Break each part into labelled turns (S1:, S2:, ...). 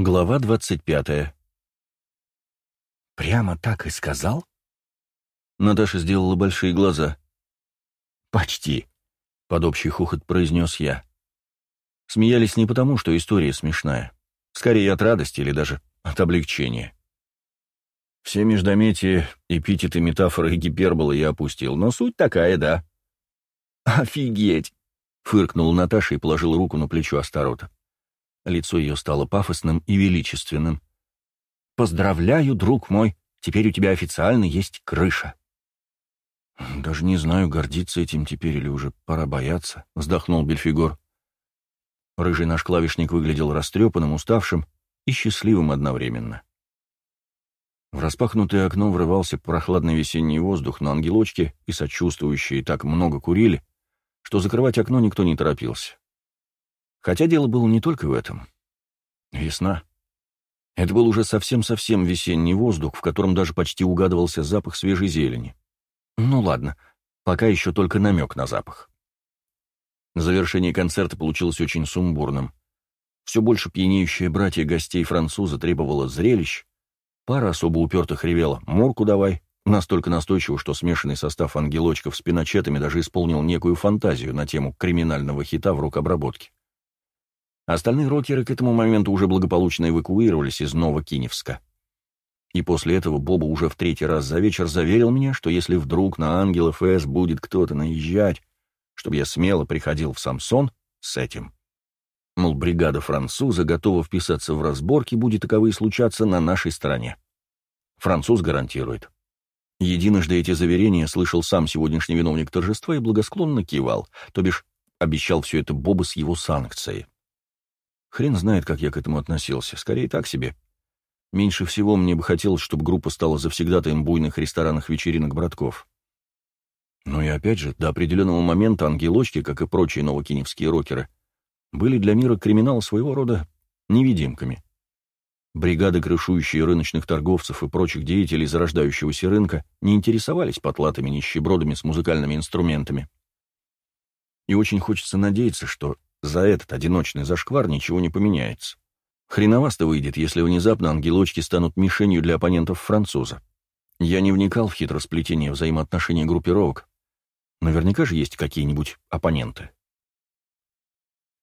S1: Глава двадцать пятая.
S2: «Прямо так и сказал?»
S1: Наташа сделала большие глаза.
S2: «Почти», —
S1: под общий хохот произнес я. Смеялись не потому, что история смешная. Скорее от радости или даже от облегчения. Все междометия, эпитеты, метафоры и гиперболы я опустил, но суть такая, да.
S2: «Офигеть!»
S1: — фыркнула Наташа и положила руку на плечо Астарота. Лицо ее стало пафосным и величественным.
S2: «Поздравляю, друг мой, теперь у тебя официально есть крыша».
S1: «Даже не знаю, гордиться этим теперь или уже пора бояться», — вздохнул Бельфигор. Рыжий наш клавишник выглядел растрепанным, уставшим и счастливым одновременно. В распахнутое окно врывался прохладный весенний воздух, но ангелочки и сочувствующие так много курили, что закрывать окно никто не торопился. Хотя дело было не только в этом. Весна. Это был уже совсем-совсем весенний воздух, в котором даже почти угадывался запах свежей зелени. Ну ладно, пока еще только намек на запах. Завершение концерта получилось очень сумбурным. Все больше пьянеющее братья гостей француза требовало зрелищ. Пара особо упертых ревела «Морку давай!» настолько настойчиво, что смешанный состав ангелочков с пиночетами даже исполнил некую фантазию на тему криминального хита в рукобработке. Остальные рокеры к этому моменту уже благополучно эвакуировались из Новокиневска. И после этого Боба уже в третий раз за вечер заверил меня, что если вдруг на Ангелов С будет кто-то наезжать, чтобы я смело приходил в Самсон с этим. Мол, бригада француза готова вписаться в разборки, будет таковые случаться на нашей стороне. Француз гарантирует. Единожды эти заверения слышал сам сегодняшний виновник торжества и благосклонно кивал, то бишь обещал все это Боба с его санкцией. Хрен знает, как я к этому относился. Скорее, так себе. Меньше всего мне бы хотелось, чтобы группа стала завсегдатаем буйных ресторанных вечеринок братков. Но и опять же, до определенного момента ангелочки, как и прочие новокиневские рокеры, были для мира криминала своего рода невидимками. Бригады, крышующие рыночных торговцев и прочих деятелей зарождающегося рынка, не интересовались потлатыми нищебродами с музыкальными инструментами. И очень хочется надеяться, что за этот одиночный зашквар ничего не поменяется. Хреновасто выйдет, если внезапно ангелочки станут мишенью для оппонентов француза. Я не вникал в хитросплетение взаимоотношений группировок. Наверняка же есть какие-нибудь оппоненты.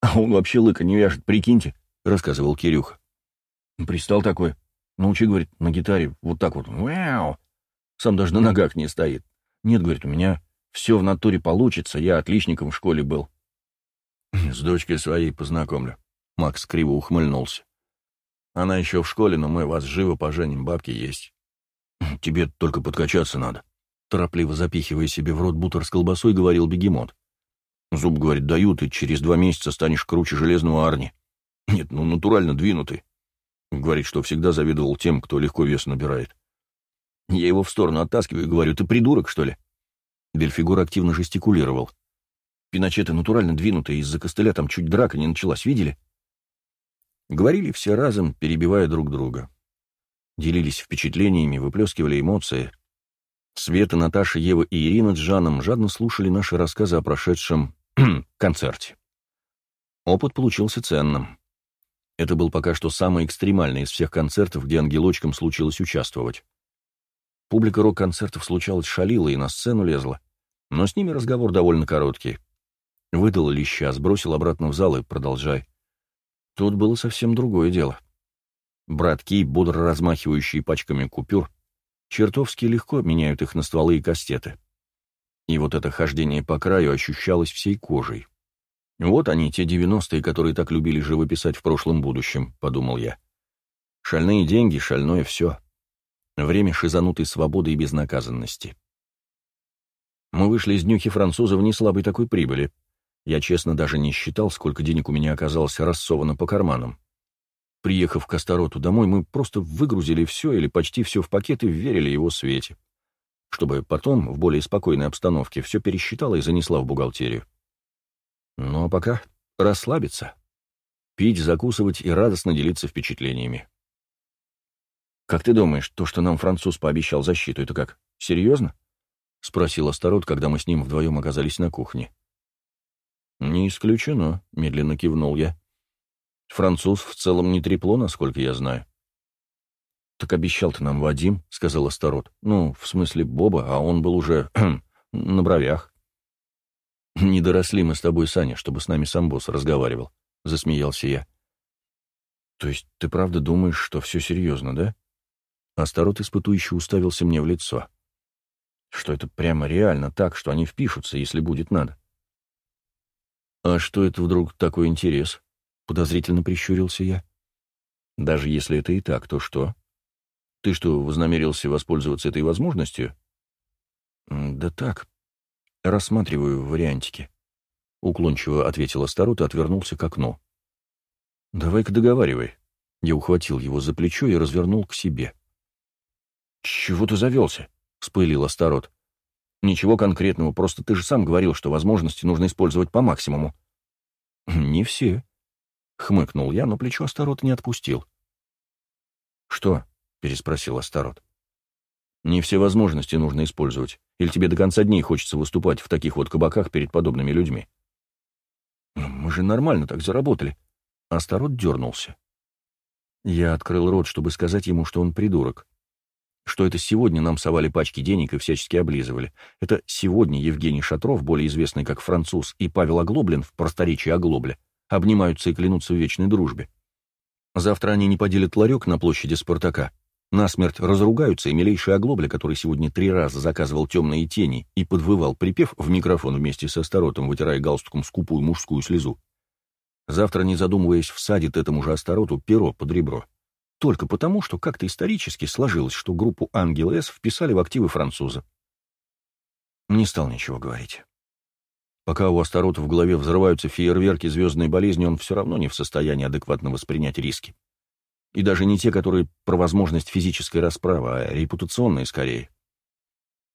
S2: «А он вообще лыка не вяжет, прикиньте», — рассказывал Кирюха.
S1: «Пристал такой. Научи, говорит, на гитаре вот так вот. Вау! Сам даже на ногах не стоит. Нет, говорит, у меня все в натуре получится, я отличником в школе был. «С дочкой своей познакомлю». Макс криво ухмыльнулся. «Она еще в школе, но мы вас живо поженим, бабки есть. Тебе только подкачаться надо». Торопливо запихивая себе в рот бутер с колбасой, говорил бегемот. Зуб, говорит, дают, и через два месяца станешь круче железного Арни. Нет, ну натурально двинутый. Говорит, что всегда завидовал тем, кто легко вес набирает. Я его в сторону оттаскиваю и говорю, ты придурок, что ли? Бельфигур активно жестикулировал. Пиночеты натурально двинутые, из-за костыля там чуть драка не началась, видели? Говорили все разом, перебивая друг друга. Делились впечатлениями, выплескивали эмоции. Света, Наташа, Ева и Ирина с Жаном жадно слушали наши рассказы о прошедшем концерте. Опыт получился ценным. Это был пока что самый экстремальный из всех концертов, где ангелочкам случилось участвовать. Публика рок-концертов случалось шалила и на сцену лезла, но с ними разговор довольно короткий. Выдал леща, сбросил обратно в зал и продолжай. Тут было совсем другое дело. Братки, бодро размахивающие пачками купюр, чертовски легко меняют их на стволы и кастеты. И вот это хождение по краю ощущалось всей кожей. Вот они, те девяностые, которые так любили живописать в прошлом будущем, подумал я. Шальные деньги, шальное все. Время шизанутой свободы и безнаказанности. Мы вышли из днюхи француза в неслабой такой прибыли — я честно даже не считал, сколько денег у меня оказалось рассовано по карманам. Приехав к Астароту домой, мы просто выгрузили все или почти все в пакет и верили его свете, чтобы потом, в более спокойной обстановке, все пересчитала и занесла в бухгалтерию. Ну а пока расслабиться, пить, закусывать и радостно делиться впечатлениями. «Как ты думаешь, то, что нам француз пообещал защиту, это как, серьезно?» — спросил Астарот, когда мы с ним вдвоем оказались на кухне. «Не исключено», — медленно кивнул я. Француз в целом не трепло, насколько я знаю. «Так обещал ты нам Вадим», — сказал Астарот. «Ну, в смысле Боба, а он был уже на бровях». «Не доросли мы с тобой, Саня, чтобы с нами сам босс разговаривал», — засмеялся я. «То есть ты правда думаешь, что все серьезно, да?» Астарот испытующе уставился мне в лицо. «Что это прямо реально так, что они впишутся, если будет надо?» «А что это вдруг такой интерес?» — подозрительно прищурился я. «Даже если это и так, то что? Ты что, вознамерился воспользоваться этой возможностью?» «Да так, рассматриваю вариантики», — уклончиво ответил Астарот и отвернулся к окну. «Давай-ка договаривай». Я ухватил его за плечо и развернул к себе. «Чего ты завелся?» — вспылил Астарот. «Ничего конкретного, просто ты же сам говорил, что возможности нужно использовать по максимуму». «Не все», — хмыкнул я, но плечо Астарота не отпустил. «Что?» — переспросил Астарот. «Не все возможности нужно использовать. Или тебе до конца дней хочется выступать в таких вот кабаках перед подобными людьми?» «Мы же нормально так заработали». Астарот дернулся. Я открыл рот, чтобы сказать ему, что он придурок. Что это сегодня нам совали пачки денег и всячески облизывали. Это сегодня Евгений Шатров, более известный как француз, и Павел Оглоблин, в просторечии Оглобля, обнимаются и клянутся в вечной дружбе. Завтра они не поделят ларек на площади Спартака. Насмерть разругаются, и милейший Оглобля, который сегодня три раза заказывал темные тени и подвывал припев в микрофон вместе со Старотом, вытирая галстуком скупую мужскую слезу, завтра, не задумываясь, всадит этому же Астароту перо под ребро. Только потому, что как-то исторически сложилось, что группу «Ангел С» вписали в активы француза. Не стал ничего говорить. Пока у Астарота в голове взрываются фейерверки звездной болезни, он все равно не в состоянии адекватно воспринять риски. И даже не те, которые про возможность физической расправы, а репутационные скорее.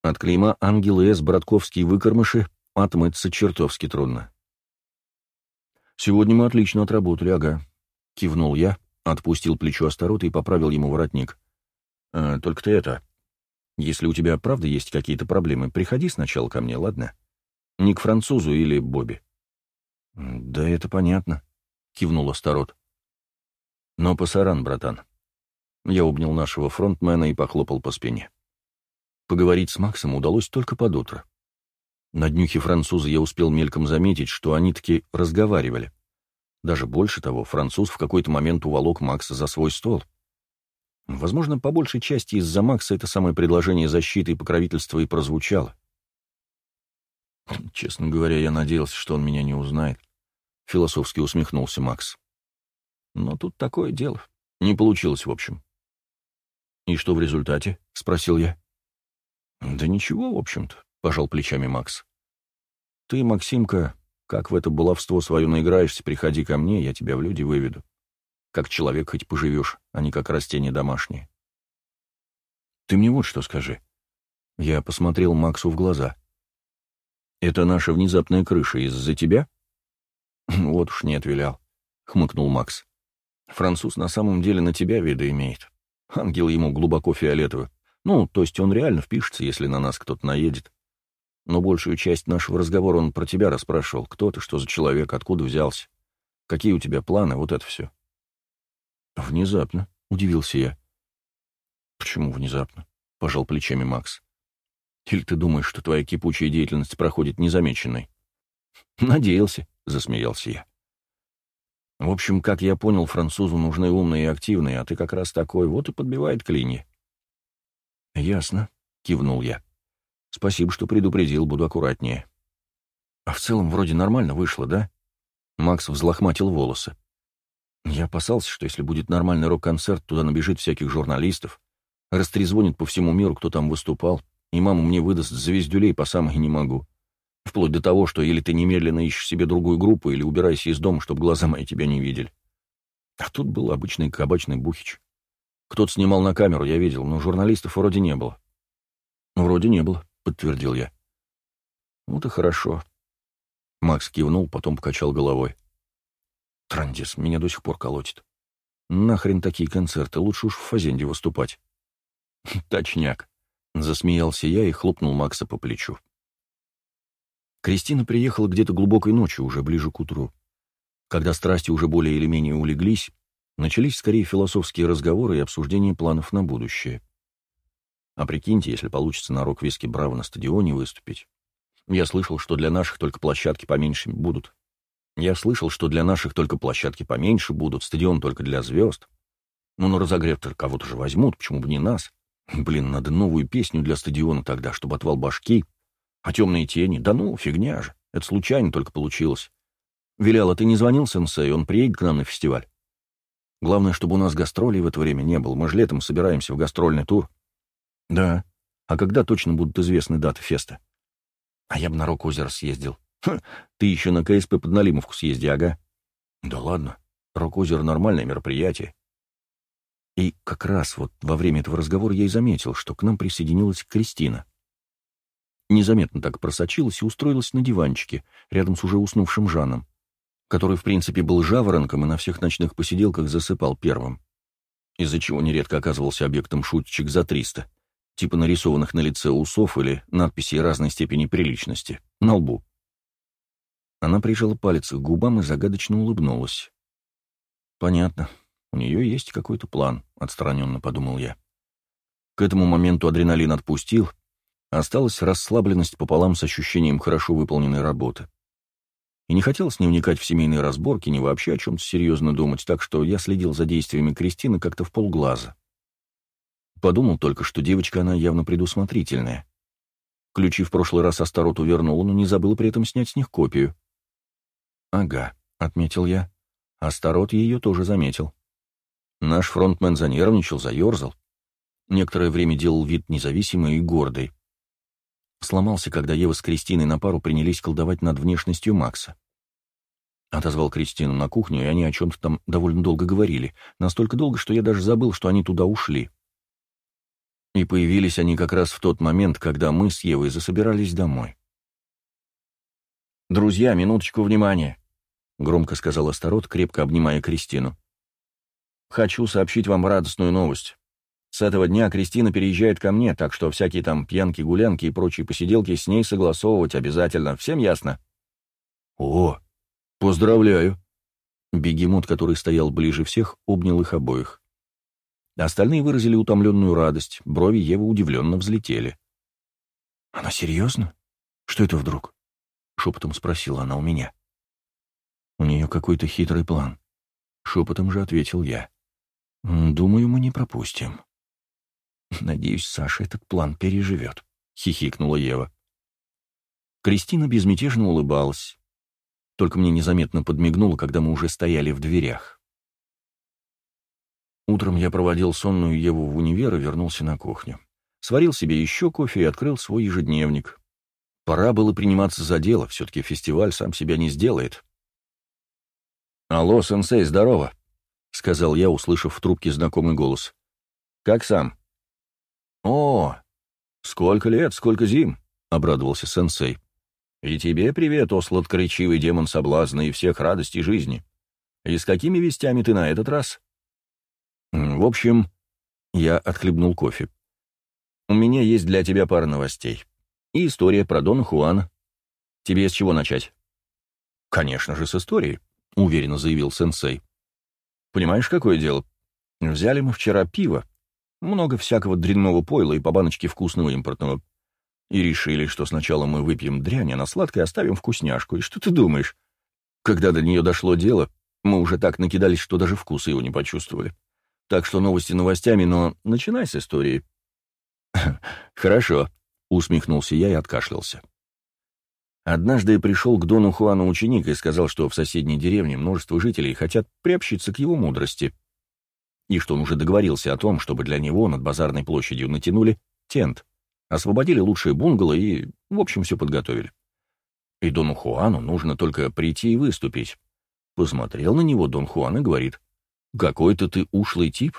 S1: От клейма «Ангел С» братковские выкормыши отмыться чертовски трудно. «Сегодня мы отлично отработали, ага», — кивнул я, Отпустил плечо Астарота и поправил ему воротник. «Э, «Только ты это... Если у тебя правда есть какие-то проблемы, приходи сначала ко мне, ладно? Не к французу или Бобби». «Да это понятно», — кивнул Астарот. «Но пасаран, братан». Я обнял нашего фронтмена и похлопал по спине. Поговорить с Максом удалось только под утро. На днюхе француза я успел мельком заметить, что они таки разговаривали. Даже больше того, француз в какой-то момент уволок Макса за свой стол. Возможно, по большей части из-за Макса это самое предложение защиты и покровительства и прозвучало. Честно говоря, я надеялся, что он меня не узнает. Философски усмехнулся Макс. Но тут такое дело. Не получилось, в общем. «И что в результате?» — спросил я. «Да ничего, в общем-то», — пожал плечами Макс. «Ты, Максимка, как в это баловство свое наиграешься, приходи ко мне, я тебя в люди выведу. Как человек хоть поживешь, а не как растение домашнее. Ты мне вот что скажи. Я посмотрел Максу в глаза. Это наша внезапная крыша из-за тебя? Вот уж не отвилял, хмыкнул Макс. Француз на самом деле на тебя вида имеет. Ангел ему глубоко фиолетовый. Ну, то есть он реально впишется, если на нас кто-то наедет но большую часть нашего разговора он про тебя расспрашивал. Кто ты, что за человек, откуда взялся, какие у тебя планы, вот это все. Внезапно, удивился я. Почему внезапно? Пожал плечами Макс. Или ты думаешь, что твоя кипучая деятельность проходит незамеченной? Надеялся, засмеялся я. В общем, как я понял, французу нужны умные и активные, а ты как раз такой, вот и подбивает клинья. Ясно, кивнул я. Спасибо, что предупредил, буду аккуратнее. А в целом вроде нормально вышло, да? Макс взлохматил волосы. Я опасался, что если будет нормальный рок-концерт, туда набежит всяких журналистов, растрезвонит по всему миру, кто там выступал, и мама мне выдаст звездюлей по самой не могу. Вплоть до того, что или ты немедленно ищешь себе другую группу, или убирайся из дома, чтобы глаза мои тебя не видели. А тут был обычный кабачный бухич. Кто-то снимал на камеру, я видел, но журналистов вроде не было. Вроде не было. — подтвердил я. «Вот и хорошо». Макс кивнул, потом покачал головой. «Трандис, меня до сих пор колотит. Нахрен такие концерты, лучше уж в Фазенде выступать». «Точняк», — засмеялся я и хлопнул Макса по плечу. Кристина приехала где-то глубокой ночью, уже ближе к утру. Когда страсти уже более или менее улеглись, начались скорее философские разговоры и обсуждение планов на будущее. А прикиньте, если получится на рок-виски Браво на стадионе выступить. Я слышал, что для наших только площадки поменьше будут. Я слышал, что для наших только площадки поменьше будут, стадион только для звезд. Ну, на разогрев-то кого-то же возьмут, почему бы не нас? Блин, надо новую песню для стадиона тогда, чтобы отвал башки. А темные тени? Да ну, фигня же. Это случайно только получилось. Виляла, ты не звонил сенсей, он приедет к нам на фестиваль. Главное, чтобы у нас гастролей в это время не было. Мы же летом собираемся в гастрольный тур. Да. А когда точно будут известны даты феста? А я бы на Рок-озеро съездил. Ха, ты еще на КСП под Налимовку съезди, ага. Да ладно. Рок-озеро — нормальное мероприятие. И как раз вот во время этого разговора я и заметил, что к нам присоединилась Кристина. Незаметно так просочилась и устроилась на диванчике, рядом с уже уснувшим Жаном, который, в принципе, был жаворонком и на всех ночных посиделках засыпал первым, из-за чего нередко оказывался объектом шуточек за триста, типа нарисованных на лице усов или надписей разной степени приличности, на лбу. Она прижала палец к губам и загадочно улыбнулась. «Понятно. У нее есть какой-то план», — отстраненно подумал я. К этому моменту адреналин отпустил, осталась расслабленность пополам с ощущением хорошо выполненной работы. И не хотелось не вникать в семейные разборки, ни вообще о чем-то серьезно думать, так что я следил за действиями Кристины как-то в полглаза. Подумал только, что девочка она явно предусмотрительная. Ключи в прошлый раз Астароту вернула, но не забыл при этом снять с них копию. «Ага», — отметил я. Астарот ее тоже заметил. Наш фронтмен занервничал, заерзал. Некоторое время делал вид независимый и гордый. Сломался, когда Ева с Кристиной на пару принялись колдовать над внешностью Макса. Отозвал Кристину на кухню, и они о чем-то там довольно долго говорили. Настолько долго, что я даже забыл, что они туда ушли. И появились они как раз в тот момент, когда мы с Евой засобирались домой. «Друзья, минуточку внимания!» — громко сказал Астарот, крепко обнимая Кристину. Хочу сообщить вам радостную новость. С этого дня Кристина переезжает ко мне, так что всякие там пьянки-гулянки и прочие посиделки с ней согласовывать обязательно. Всем ясно? О, поздравляю. Бегемот, который стоял ближе всех, обнял их обоих. Остальные выразили утомленную радость, брови Евы удивленно взлетели. «Она серьезно? Что это вдруг?» — шепотом спросила она у меня. «У нее какой-то хитрый план», — шепотом же ответил я. «Думаю, мы не пропустим». «Надеюсь, Саша этот план переживет», — хихикнула Ева. Кристина безмятежно улыбалась. Только мне незаметно подмигнула, когда мы уже стояли в дверях. Утром я проводил сонную Еву в универ и вернулся на кухню. Сварил себе еще кофе и открыл свой ежедневник. Пора было приниматься за дело, все-таки фестиваль сам себя не сделает. «Алло, сенсей, здорово!» — сказал я, услышав в трубке знакомый голос. «Как сам?» «О, сколько лет, сколько зим!» — обрадовался сенсей. «И тебе привет, о сладкоречивый демон соблазна и всех радостей жизни. И с какими вестями ты на этот раз?» «В общем...» — я отхлебнул кофе. «У меня есть для тебя пара новостей. И история про Дона Хуана. Тебе с чего начать?» «Конечно же, с истории», — уверенно заявил сенсей. Понимаешь, какое дело? Взяли мы вчера пиво, много всякого дрянного пойла и по баночке вкусного импортного. И решили, что сначала мы выпьем дрянь, а на сладкое оставим вкусняшку. И что ты думаешь? Когда до нее дошло дело, мы уже так накидались, что даже вкуса его не почувствовали. Так что новости новостями, но начинай с истории. Хорошо, усмехнулся я и откашлялся. Однажды пришел к Дону Хуану ученик и сказал, что в соседней деревне множество жителей хотят приобщиться к его мудрости, и что он уже договорился о том, чтобы для него над базарной площадью натянули тент, освободили лучшие бунгало и, в общем, все подготовили. И Дону Хуану нужно только прийти и выступить. Посмотрел на него Дон Хуан и говорит, «Какой-то ты ушлый тип,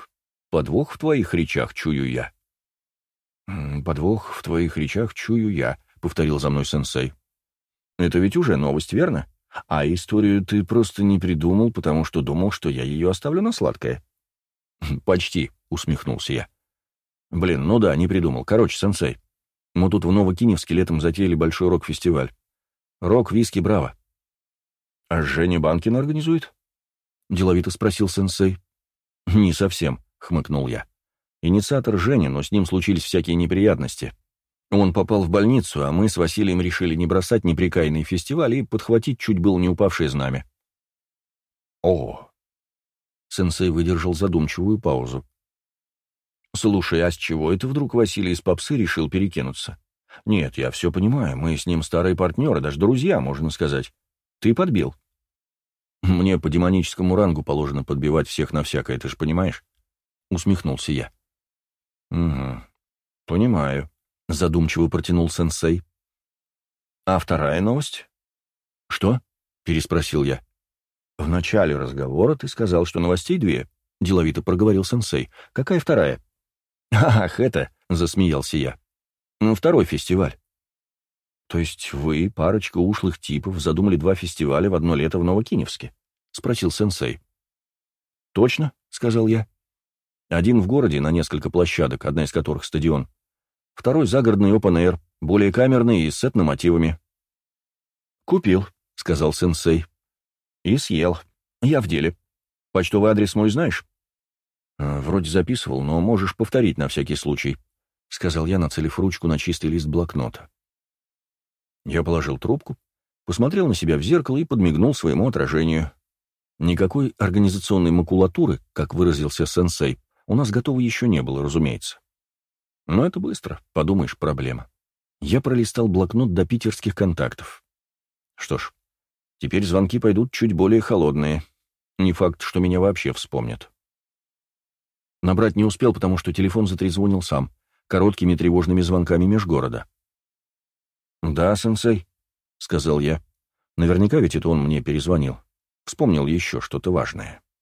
S1: подвох в твоих речах чую я». «Подвох в твоих речах чую я», — повторил за мной сенсей. Это ведь уже новость, верно? А историю ты просто не придумал, потому что думал, что я ее оставлю на сладкое. Почти, усмехнулся я. Блин, ну да, не придумал. Короче, сенсей, мы тут в Новокиневске летом затеяли большой рок-фестиваль. Рок, виски, браво. «А Женя Банкин организует?» — деловито спросил сенсей. «Не совсем», — хмыкнул я. «Инициатор Женя, но с ним случились всякие неприятности. Он попал в больницу, а мы с Василием решили не бросать неприкаянный фестиваль и подхватить чуть было не упавшее знамя». «О!» Сенсей выдержал задумчивую паузу. «Слушай, а с чего это вдруг Василий из попсы решил перекинуться? Нет, я все понимаю, мы с ним старые партнеры, даже друзья, можно сказать. Ты подбил?» «Мне по демоническому рангу положено подбивать всех на всякое, ты же понимаешь?» Усмехнулся я. «Угу, понимаю», — задумчиво протянул сенсей. «А вторая новость?» «Что?» — переспросил я. «В начале разговора ты сказал, что новостей две», — деловито проговорил сенсей. «Какая вторая?» «Ах, это!» — засмеялся я. «Ну, «Второй фестиваль». «То есть вы, парочка ушлых типов, задумали два фестиваля в одно лето в Новокиневске?» — спросил сенсей. «Точно», — сказал я. «Один в городе на несколько площадок, одна из которых стадион. Второй загородный open-air, более камерный и с этномотивами». «Купил», — сказал сенсей. «И съел. Я в деле. Почтовый адрес мой знаешь?» «Э, «Вроде записывал, но можешь повторить на всякий случай», — сказал я, нацелив ручку на чистый лист блокнота. Я положил трубку, посмотрел на себя в зеркало и подмигнул своему отражению. Никакой организационной макулатуры, как выразился сенсей, у нас готово еще не было, разумеется. Но это быстро, подумаешь, проблема. Я пролистал блокнот до питерских контактов. Что ж, теперь звонки пойдут чуть более холодные. Не факт, что меня вообще вспомнят. Набрать не успел, потому что телефон затрезвонил сам, короткими тревожными звонками межгорода. «Да, сенсей», — сказал я. «Наверняка ведь это он мне перезвонил. Вспомнил еще что-то важное».